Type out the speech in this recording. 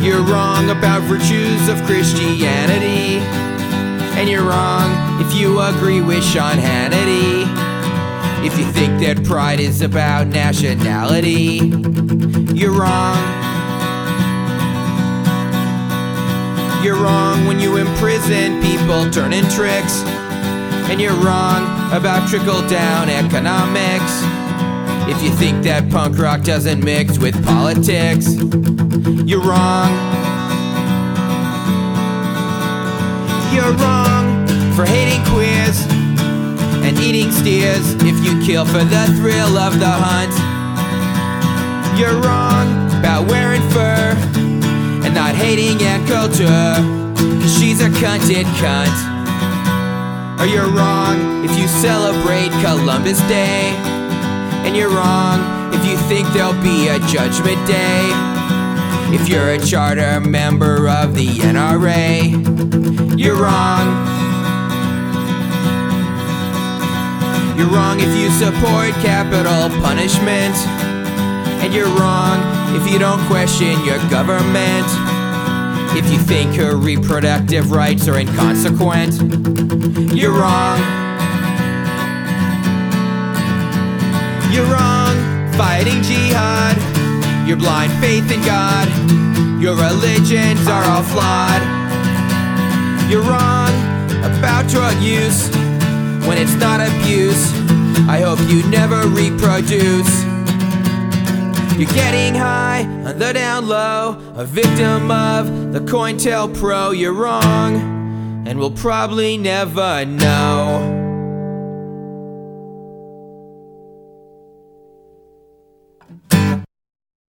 You're wrong about virtues of Christianity. And you're wrong if you agree with Sean Hannity. If you think that pride is about nationality, you're wrong. You're wrong when you imprison people turning tricks. And you're wrong about trickle down economics. If you think that punk rock doesn't mix with politics, you're wrong. You're wrong for hating queers and eating steers if you kill for the thrill of the hunt. You're wrong about wearing fur and not hating Ann Coulter, cause she's a cunted cunt. Or you're wrong if you celebrate Columbus Day. And you're wrong if you think there'll be a judgment day. If you're a charter member of the NRA, you're wrong. You're wrong if you support capital punishment. And you're wrong if you don't question your government. If you think her reproductive rights are inconsequent, you're wrong. Your blind faith in God. Your religions are all flawed. You're wrong about drug use when it's not abuse. I hope you never reproduce. You're getting high on the down low, a victim of the COINTELPRO. You're wrong, and we'll probably never know.